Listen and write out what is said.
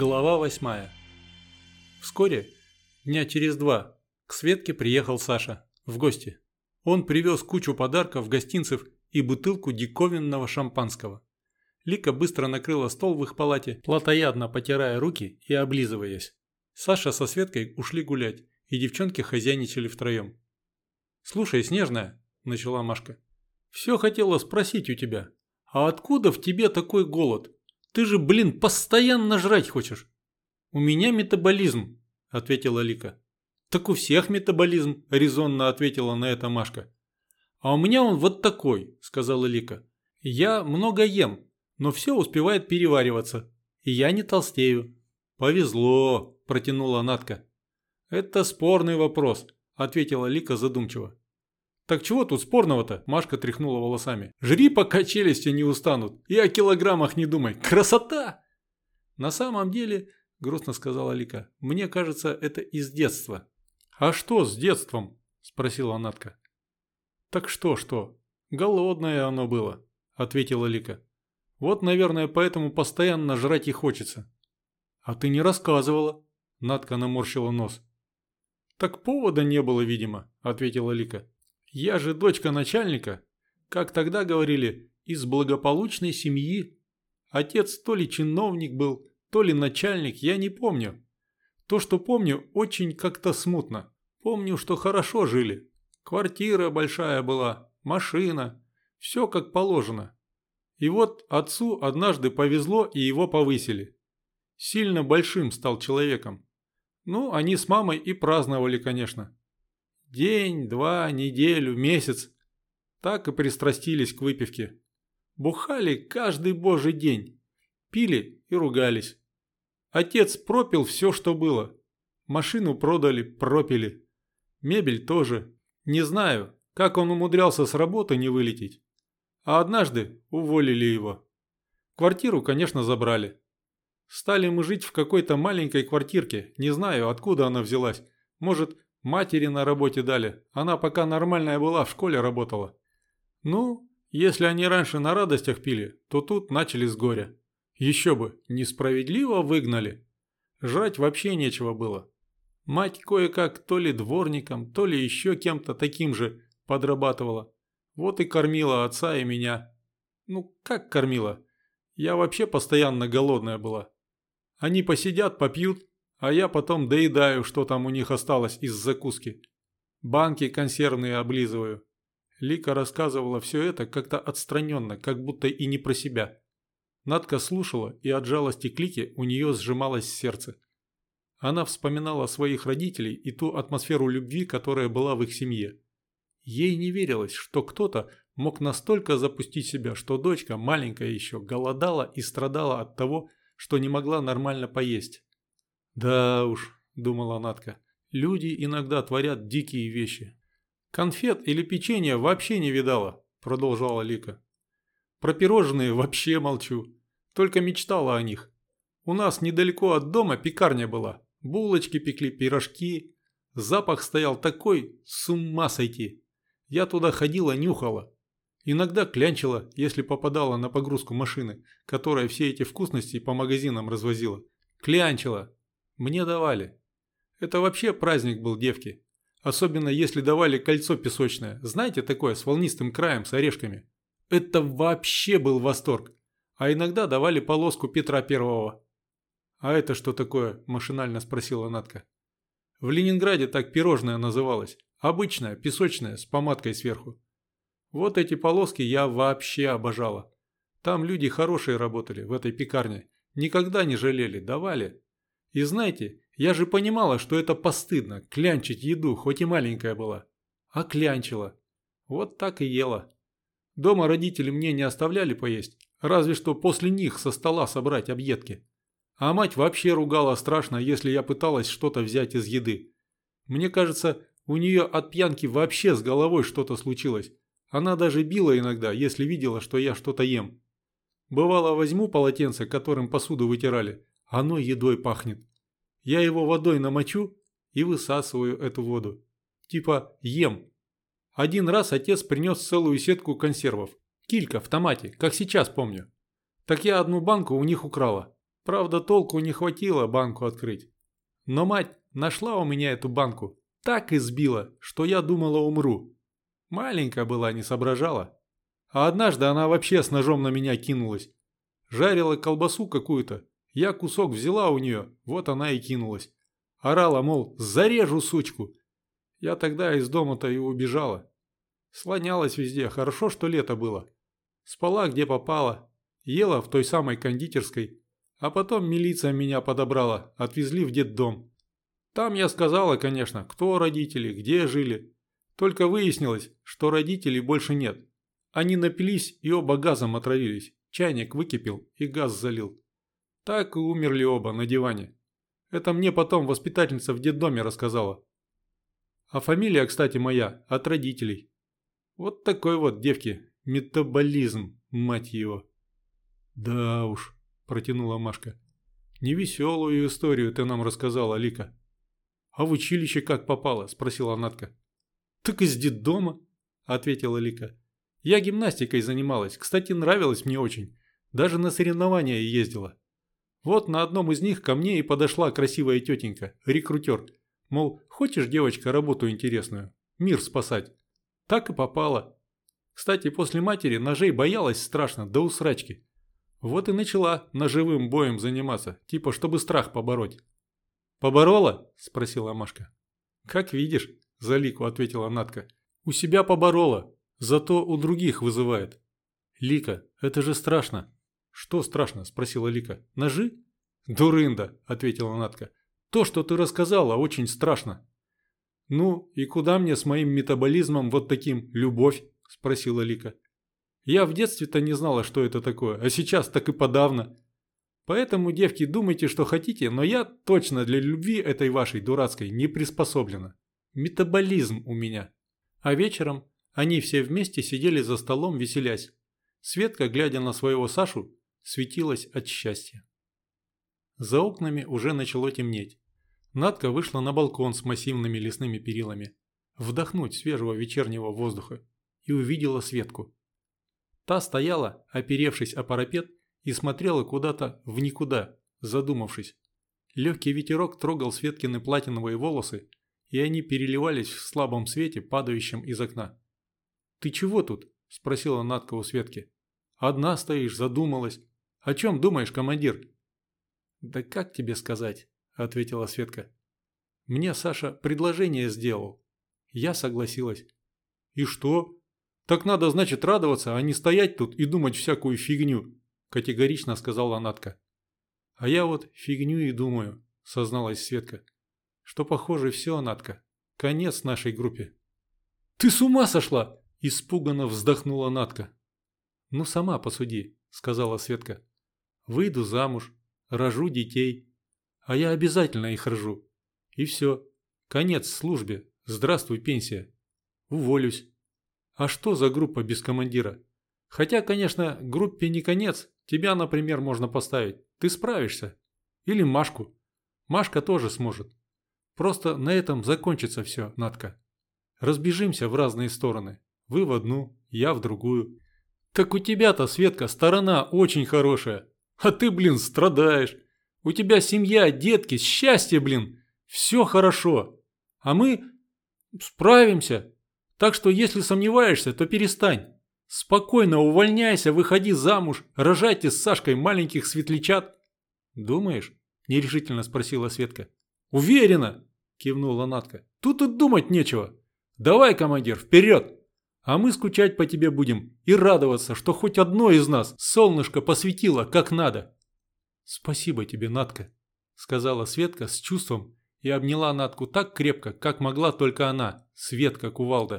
Глава восьмая. Вскоре, дня через два, к Светке приехал Саша в гости. Он привез кучу подарков, гостинцев и бутылку диковинного шампанского. Лика быстро накрыла стол в их палате, плотоядно потирая руки и облизываясь. Саша со Светкой ушли гулять, и девчонки хозяйничали втроем. «Слушай, Снежная», – начала Машка, – «все хотела спросить у тебя, а откуда в тебе такой голод? Ты же, блин, постоянно жрать хочешь». «У меня метаболизм», – ответила Лика. «Так у всех метаболизм», – резонно ответила на это Машка. «А у меня он вот такой», – сказала Лика. «Я много ем, но все успевает перевариваться, и я не толстею». «Повезло», – протянула Натка. «Это спорный вопрос», – ответила Лика задумчиво. «Так чего тут спорного-то?» – Машка тряхнула волосами. «Жри, пока челюсти не устанут, и о килограммах не думай. Красота!» «На самом деле», – грустно сказала Лика, – «мне кажется, это из детства». «А что с детством?» – спросила Натка. «Так что-что? Голодное оно было», – ответила Лика. «Вот, наверное, поэтому постоянно жрать и хочется». «А ты не рассказывала?» – Натка наморщила нос. «Так повода не было, видимо», – ответила Лика. «Я же дочка начальника, как тогда говорили, из благополучной семьи. Отец то ли чиновник был, то ли начальник, я не помню. То, что помню, очень как-то смутно. Помню, что хорошо жили. Квартира большая была, машина, все как положено. И вот отцу однажды повезло и его повысили. Сильно большим стал человеком. Ну, они с мамой и праздновали, конечно. День, два, неделю, месяц. Так и пристрастились к выпивке. Бухали каждый божий день. Пили и ругались. Отец пропил все, что было. Машину продали, пропили. Мебель тоже. Не знаю, как он умудрялся с работы не вылететь. А однажды уволили его. Квартиру, конечно, забрали. Стали мы жить в какой-то маленькой квартирке, не знаю, откуда она взялась. Может, матери на работе дали, она пока нормальная была, в школе работала. Ну, если они раньше на радостях пили, то тут начали с горя. Еще бы, несправедливо выгнали. Жрать вообще нечего было. Мать кое-как то ли дворником, то ли еще кем-то таким же подрабатывала. Вот и кормила отца и меня. Ну, как кормила? Я вообще постоянно голодная была. Они посидят, попьют, а я потом доедаю, что там у них осталось из закуски. Банки консервные облизываю. Лика рассказывала все это как-то отстраненно, как будто и не про себя. Надка слушала, и от жалости Клики у нее сжималось сердце. Она вспоминала своих родителей и ту атмосферу любви, которая была в их семье. Ей не верилось, что кто-то мог настолько запустить себя, что дочка, маленькая еще, голодала и страдала от того, что не могла нормально поесть. «Да уж», – думала Натка, – «люди иногда творят дикие вещи». «Конфет или печенье вообще не видала», – продолжала Лика. «Про пирожные вообще молчу. Только мечтала о них. У нас недалеко от дома пекарня была. Булочки пекли, пирожки. Запах стоял такой, с ума сойти. Я туда ходила, нюхала. Иногда клянчила, если попадала на погрузку машины, которая все эти вкусности по магазинам развозила. Клянчила. Мне давали. Это вообще праздник был девки. Особенно если давали кольцо песочное. Знаете такое, с волнистым краем, с орешками. Это вообще был восторг. А иногда давали полоску Петра Первого. «А это что такое?» – машинально спросила Натка. «В Ленинграде так пирожное называлось. Обычное, песочное, с помадкой сверху. Вот эти полоски я вообще обожала. Там люди хорошие работали, в этой пекарне. Никогда не жалели, давали. И знаете, я же понимала, что это постыдно, клянчить еду, хоть и маленькая была. А клянчила. Вот так и ела. Дома родители мне не оставляли поесть, разве что после них со стола собрать объедки. А мать вообще ругала страшно, если я пыталась что-то взять из еды. Мне кажется, у нее от пьянки вообще с головой что-то случилось. Она даже била иногда, если видела, что я что-то ем. Бывало, возьму полотенце, которым посуду вытирали, оно едой пахнет. Я его водой намочу и высасываю эту воду. Типа ем. Один раз отец принес целую сетку консервов. Килька в томате, как сейчас помню. Так я одну банку у них украла. Правда, толку не хватило банку открыть. Но мать нашла у меня эту банку, так избила, что я думала умру. Маленькая была, не соображала. А однажды она вообще с ножом на меня кинулась. Жарила колбасу какую-то. Я кусок взяла у нее, вот она и кинулась. Орала, мол, зарежу сучку. Я тогда из дома-то и убежала. Слонялась везде, хорошо, что лето было. Спала где попала, ела в той самой кондитерской, а потом милиция меня подобрала, отвезли в детдом. Там я сказала, конечно, кто родители, где жили. Только выяснилось, что родителей больше нет. Они напились и оба газом отравились. Чайник выкипел и газ залил. Так и умерли оба на диване. Это мне потом воспитательница в детдоме рассказала. А фамилия, кстати, моя, от родителей. Вот такой вот, девки, метаболизм, мать его. Да уж, протянула Машка. Невеселую историю ты нам рассказала, Лика. А в училище как попала? Спросила Натка. Так из детдома, ответила Лика. Я гимнастикой занималась, кстати, нравилось мне очень. Даже на соревнования ездила. Вот на одном из них ко мне и подошла красивая тетенька, рекрутер. Мол, хочешь, девочка, работу интересную? Мир спасать. Так и попала. Кстати, после матери ножей боялась страшно, до усрачки. Вот и начала ножевым боем заниматься, типа чтобы страх побороть. «Поборола?» – спросила Машка. «Как видишь», – за Лику ответила Натка. «У себя поборола, зато у других вызывает». «Лика, это же страшно». «Что страшно?» – спросила Лика. «Ножи?» «Дурында», – ответила Натка. То, что ты рассказала, очень страшно». «Ну, и куда мне с моим метаболизмом вот таким любовь?» – спросила Лика. «Я в детстве-то не знала, что это такое, а сейчас так и подавно. Поэтому, девки, думайте, что хотите, но я точно для любви этой вашей дурацкой не приспособлена. Метаболизм у меня». А вечером они все вместе сидели за столом, веселясь. Светка, глядя на своего Сашу, светилась от счастья. За окнами уже начало темнеть. Надка вышла на балкон с массивными лесными перилами, вдохнуть свежего вечернего воздуха, и увидела Светку. Та стояла, оперевшись о парапет, и смотрела куда-то в никуда, задумавшись. Легкий ветерок трогал Светкины платиновые волосы, и они переливались в слабом свете, падающем из окна. «Ты чего тут?» – спросила Надка у Светки. «Одна стоишь, задумалась. О чем думаешь, командир?» «Да как тебе сказать?» – ответила Светка. «Мне Саша предложение сделал. Я согласилась». «И что? Так надо, значит, радоваться, а не стоять тут и думать всякую фигню», – категорично сказала Натка. «А я вот фигню и думаю», – созналась Светка. «Что похоже все, Натка. Конец нашей группе». «Ты с ума сошла!» – испуганно вздохнула Натка. «Ну сама посуди», – сказала Светка. «Выйду замуж, рожу детей. А я обязательно их рожу. И все. Конец службе. Здравствуй, пенсия. Уволюсь. А что за группа без командира? Хотя, конечно, группе не конец. Тебя, например, можно поставить. Ты справишься. Или Машку. Машка тоже сможет. Просто на этом закончится все, Натка. Разбежимся в разные стороны. Вы в одну, я в другую. Так у тебя-то, Светка, сторона очень хорошая. А ты, блин, страдаешь. У тебя семья, детки, счастье, блин. Все хорошо. А мы справимся. Так что если сомневаешься, то перестань. Спокойно увольняйся, выходи замуж, рожайте с Сашкой маленьких светлячат. Думаешь? Нерешительно спросила Светка. Уверена, кивнула Натка. Тут и думать нечего. Давай, командир, вперед! А мы скучать по тебе будем и радоваться, что хоть одно из нас солнышко посветило как надо. Спасибо тебе, Натка, сказала Светка с чувством и обняла Натку так крепко, как могла только она, Светка Кувалда.